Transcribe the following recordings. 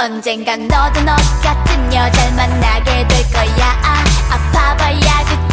언젠간 너도 너 같은 여자를 만나게 될 거야. 아파봐야 그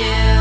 you.